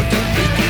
out the beginning.